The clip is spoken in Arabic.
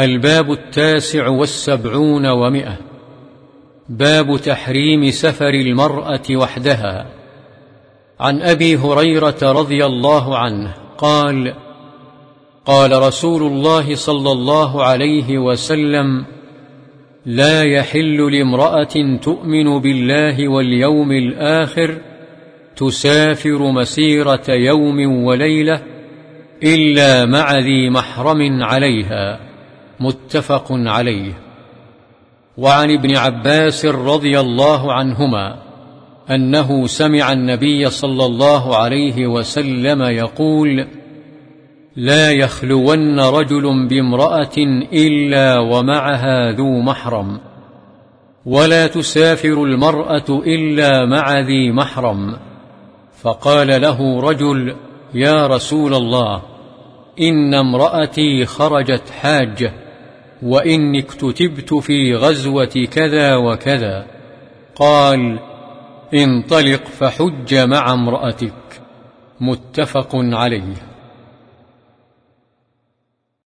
الباب التاسع والسبعون ومئة. باب تحريم سفر المرأة وحدها. عن أبي هريرة رضي الله عنه قال قال رسول الله صلى الله عليه وسلم لا يحل لامرأة تؤمن بالله واليوم الآخر تسافر مسيرة يوم وليلة إلا مع ذي محرم عليها. متفق عليه. وعن ابن عباس رضي الله عنهما أنه سمع النبي صلى الله عليه وسلم يقول لا يخلون رجل بامرأة إلا ومعها ذو محرم ولا تسافر المرأة إلا مع ذي محرم فقال له رجل يا رسول الله إن امرأتي خرجت حاجة وإني اكتتبت في غزوة كذا وكذا. قال انطلق فحج مع امرأتك. متفق عليه.